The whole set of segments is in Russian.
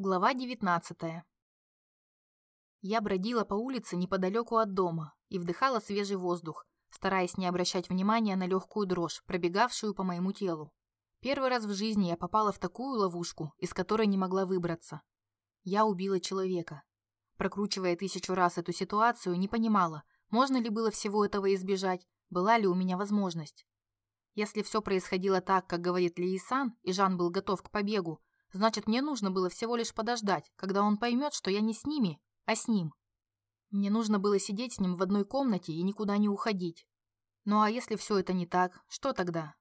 Глава 19 Я бродила по улице неподалеку от дома и вдыхала свежий воздух, стараясь не обращать внимания на легкую дрожь, пробегавшую по моему телу. Первый раз в жизни я попала в такую ловушку, из которой не могла выбраться. Я убила человека. Прокручивая тысячу раз эту ситуацию, не понимала, можно ли было всего этого избежать, была ли у меня возможность. Если все происходило так, как говорит Лиисан, и Жан был готов к побегу, Значит, мне нужно было всего лишь подождать, когда он поймет, что я не с ними, а с ним. Мне нужно было сидеть с ним в одной комнате и никуда не уходить. Ну а если все это не так, что тогда?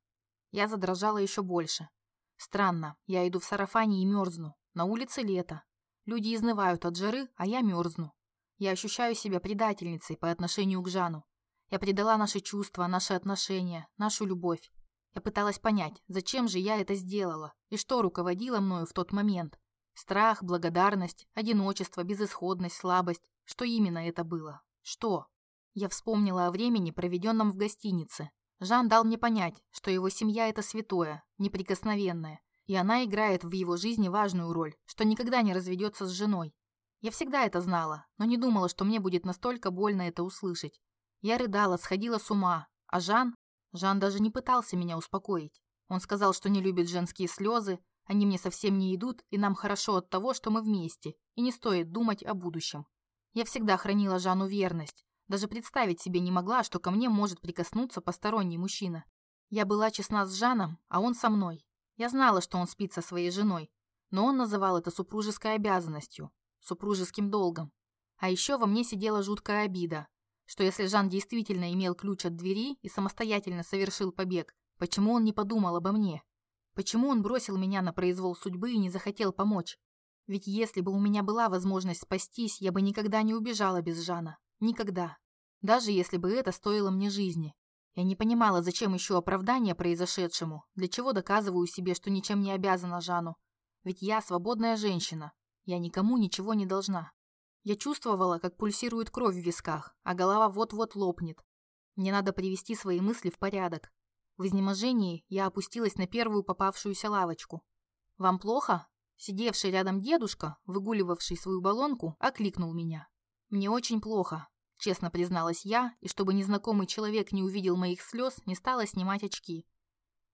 Я задрожала еще больше. Странно, я иду в сарафане и мерзну. На улице лето. Люди изнывают от жары, а я мерзну. Я ощущаю себя предательницей по отношению к Жану. Я предала наши чувства, наши отношения, нашу любовь. Я пыталась понять, зачем же я это сделала и что руководило мною в тот момент. Страх, благодарность, одиночество, безысходность, слабость. Что именно это было? Что? Я вспомнила о времени, проведенном в гостинице. Жан дал мне понять, что его семья – это святое, неприкосновенное, и она играет в его жизни важную роль, что никогда не разведется с женой. Я всегда это знала, но не думала, что мне будет настолько больно это услышать. Я рыдала, сходила с ума, а Жан, Жан даже не пытался меня успокоить. Он сказал, что не любит женские слезы, они мне совсем не идут, и нам хорошо от того, что мы вместе, и не стоит думать о будущем. Я всегда хранила Жану верность, даже представить себе не могла, что ко мне может прикоснуться посторонний мужчина. Я была честна с Жаном, а он со мной. Я знала, что он спит со своей женой, но он называл это супружеской обязанностью, супружеским долгом. А еще во мне сидела жуткая обида, что если Жан действительно имел ключ от двери и самостоятельно совершил побег, почему он не подумал обо мне? Почему он бросил меня на произвол судьбы и не захотел помочь? Ведь если бы у меня была возможность спастись, я бы никогда не убежала без Жана. Никогда. Даже если бы это стоило мне жизни. Я не понимала, зачем еще оправдание произошедшему, для чего доказываю себе, что ничем не обязана Жану. Ведь я свободная женщина. Я никому ничего не должна. Я чувствовала, как пульсирует кровь в висках, а голова вот-вот лопнет. Мне надо привести свои мысли в порядок. В изнеможении я опустилась на первую попавшуюся лавочку. «Вам плохо?» Сидевший рядом дедушка, выгуливавший свою баллонку, окликнул меня. «Мне очень плохо», – честно призналась я, и чтобы незнакомый человек не увидел моих слез, не стала снимать очки.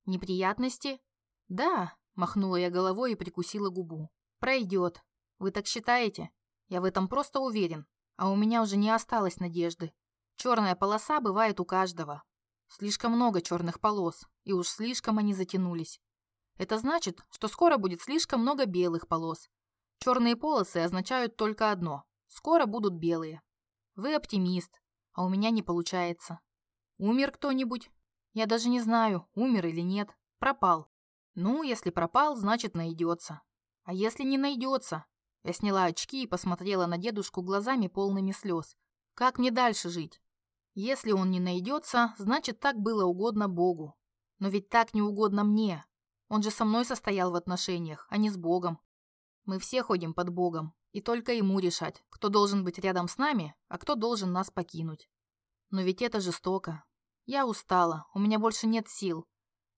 «Неприятности?» «Да», – махнула я головой и прикусила губу. «Пройдет. Вы так считаете?» Я в этом просто уверен. А у меня уже не осталось надежды. Черная полоса бывает у каждого. Слишком много черных полос, и уж слишком они затянулись. Это значит, что скоро будет слишком много белых полос. Черные полосы означают только одно. Скоро будут белые. Вы оптимист, а у меня не получается. Умер кто-нибудь? Я даже не знаю, умер или нет. Пропал. Ну, если пропал, значит найдется. А если не найдется, я сняла очки и посмотрела на дедушку глазами полными слез. Как мне дальше жить? Если он не найдется, значит, так было угодно Богу. Но ведь так не угодно мне. Он же со мной состоял в отношениях, а не с Богом. Мы все ходим под Богом, и только ему решать, кто должен быть рядом с нами, а кто должен нас покинуть. Но ведь это жестоко. Я устала, у меня больше нет сил.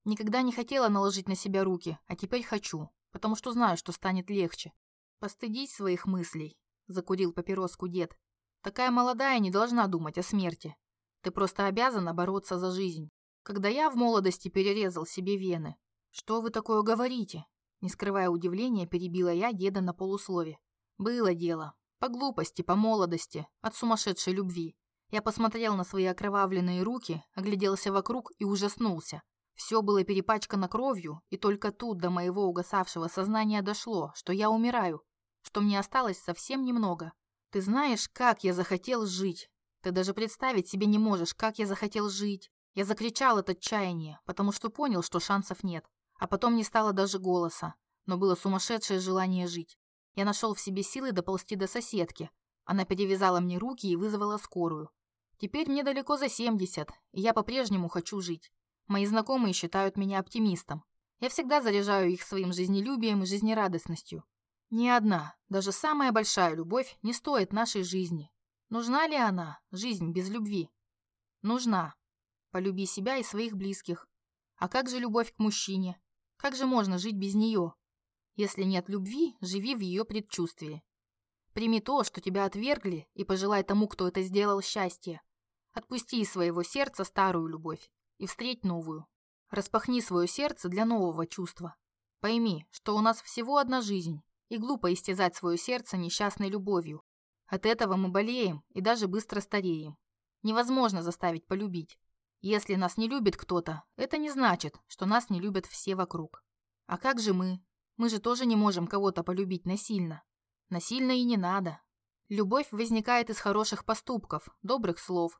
Никогда не хотела наложить на себя руки, а теперь хочу, потому что знаю, что станет легче. «Постыдись своих мыслей», – закурил папироску дед. «Такая молодая не должна думать о смерти. Ты просто обязана бороться за жизнь. Когда я в молодости перерезал себе вены. Что вы такое говорите?» Не скрывая удивления, перебила я деда на полуслове. «Было дело. По глупости, по молодости, от сумасшедшей любви. Я посмотрел на свои окровавленные руки, огляделся вокруг и ужаснулся. Все было перепачкано кровью, и только тут до моего угасавшего сознания дошло, что я умираю, что мне осталось совсем немного. Ты знаешь, как я захотел жить. Ты даже представить себе не можешь, как я захотел жить. Я закричал от отчаяния, потому что понял, что шансов нет. А потом не стало даже голоса, но было сумасшедшее желание жить. Я нашел в себе силы доползти до соседки. Она перевязала мне руки и вызвала скорую. Теперь мне далеко за 70, и я по-прежнему хочу жить. Мои знакомые считают меня оптимистом. Я всегда заряжаю их своим жизнелюбием и жизнерадостностью. Ни одна, даже самая большая любовь не стоит нашей жизни. Нужна ли она, жизнь без любви? Нужна. Полюби себя и своих близких. А как же любовь к мужчине? Как же можно жить без нее? Если нет любви, живи в ее предчувствии. Прими то, что тебя отвергли, и пожелай тому, кто это сделал, счастья. Отпусти из своего сердца старую любовь и встреть новую. Распахни свое сердце для нового чувства. Пойми, что у нас всего одна жизнь, и глупо истязать свое сердце несчастной любовью. От этого мы болеем и даже быстро стареем. Невозможно заставить полюбить. Если нас не любит кто-то, это не значит, что нас не любят все вокруг. А как же мы? Мы же тоже не можем кого-то полюбить насильно. Насильно и не надо. Любовь возникает из хороших поступков, добрых слов.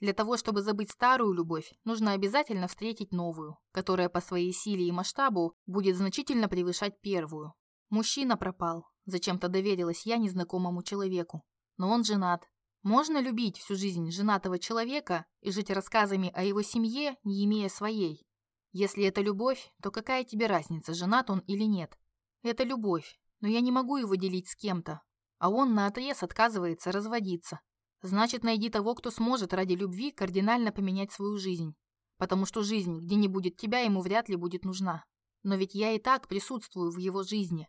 Для того, чтобы забыть старую любовь, нужно обязательно встретить новую, которая по своей силе и масштабу будет значительно превышать первую. Мужчина пропал. Зачем-то доверилась я незнакомому человеку. Но он женат. Можно любить всю жизнь женатого человека и жить рассказами о его семье, не имея своей. Если это любовь, то какая тебе разница, женат он или нет? Это любовь, но я не могу его делить с кем-то. А он наотрез отказывается разводиться. Значит, найди того, кто сможет ради любви кардинально поменять свою жизнь. Потому что жизнь, где не будет тебя, ему вряд ли будет нужна. Но ведь я и так присутствую в его жизни.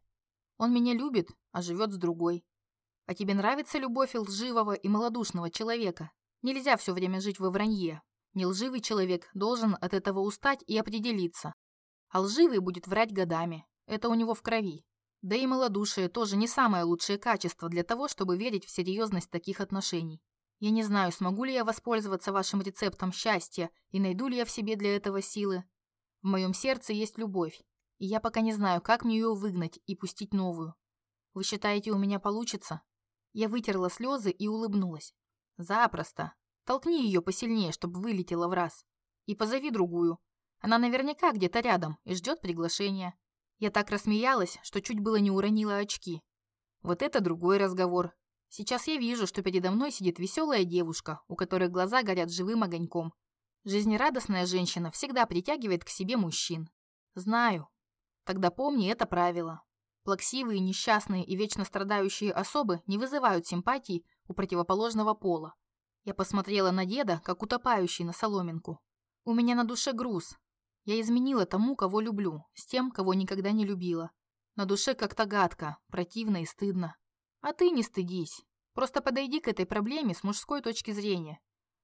Он меня любит, а живет с другой. А тебе нравится любовь лживого и малодушного человека? Нельзя все время жить во вранье. Нелживый человек должен от этого устать и определиться. А лживый будет врать годами. Это у него в крови. Да и малодушие тоже не самое лучшее качество для того, чтобы верить в серьезность таких отношений. Я не знаю, смогу ли я воспользоваться вашим рецептом счастья и найду ли я в себе для этого силы. В моем сердце есть любовь, и я пока не знаю, как мне ее выгнать и пустить новую. Вы считаете, у меня получится? Я вытерла слезы и улыбнулась. Запросто. Толкни ее посильнее, чтобы вылетела в раз. И позови другую. Она наверняка где-то рядом и ждет приглашения. Я так рассмеялась, что чуть было не уронила очки. Вот это другой разговор. Сейчас я вижу, что передо мной сидит веселая девушка, у которой глаза горят живым огоньком. Жизнерадостная женщина всегда притягивает к себе мужчин. Знаю, Тогда помни это правило. Плаксивые, несчастные и вечно страдающие особы не вызывают симпатий у противоположного пола. Я посмотрела на деда, как утопающий на соломинку. У меня на душе груз. Я изменила тому, кого люблю, с тем, кого никогда не любила. На душе как-то гадко, противно и стыдно. А ты не стыдись. Просто подойди к этой проблеме с мужской точки зрения.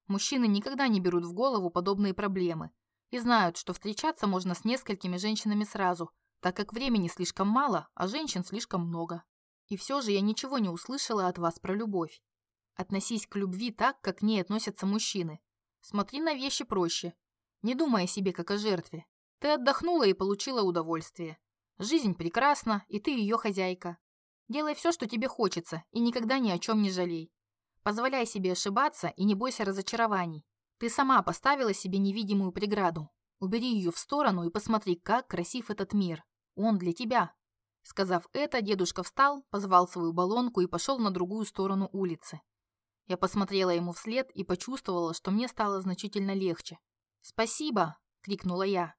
Мужчины никогда не берут в голову подобные проблемы и знают, что встречаться можно с несколькими женщинами сразу – так как времени слишком мало, а женщин слишком много. И все же я ничего не услышала от вас про любовь. Относись к любви так, как к ней относятся мужчины. Смотри на вещи проще. Не думай о себе как о жертве. Ты отдохнула и получила удовольствие. Жизнь прекрасна, и ты ее хозяйка. Делай все, что тебе хочется, и никогда ни о чем не жалей. Позволяй себе ошибаться и не бойся разочарований. Ты сама поставила себе невидимую преграду. Убери ее в сторону и посмотри, как красив этот мир. Он для тебя». Сказав это, дедушка встал, позвал свою баллонку и пошел на другую сторону улицы. Я посмотрела ему вслед и почувствовала, что мне стало значительно легче. «Спасибо!» – крикнула я.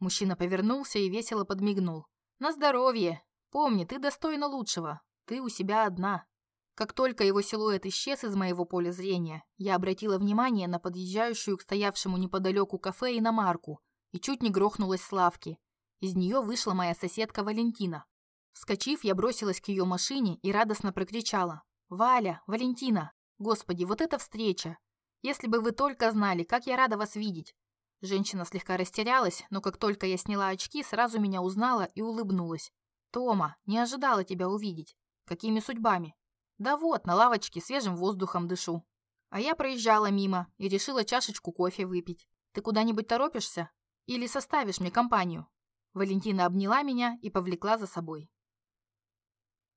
Мужчина повернулся и весело подмигнул. «На здоровье! Помни, ты достойна лучшего. Ты у себя одна». Как только его силуэт исчез из моего поля зрения, я обратила внимание на подъезжающую к стоявшему неподалеку кафе иномарку и чуть не грохнулась с лавки. Из нее вышла моя соседка Валентина. Вскочив, я бросилась к ее машине и радостно прокричала. «Валя! Валентина! Господи, вот эта встреча! Если бы вы только знали, как я рада вас видеть!» Женщина слегка растерялась, но как только я сняла очки, сразу меня узнала и улыбнулась. «Тома, не ожидала тебя увидеть. Какими судьбами?» «Да вот, на лавочке свежим воздухом дышу». А я проезжала мимо и решила чашечку кофе выпить. «Ты куда-нибудь торопишься? Или составишь мне компанию?» Валентина обняла меня и повлекла за собой.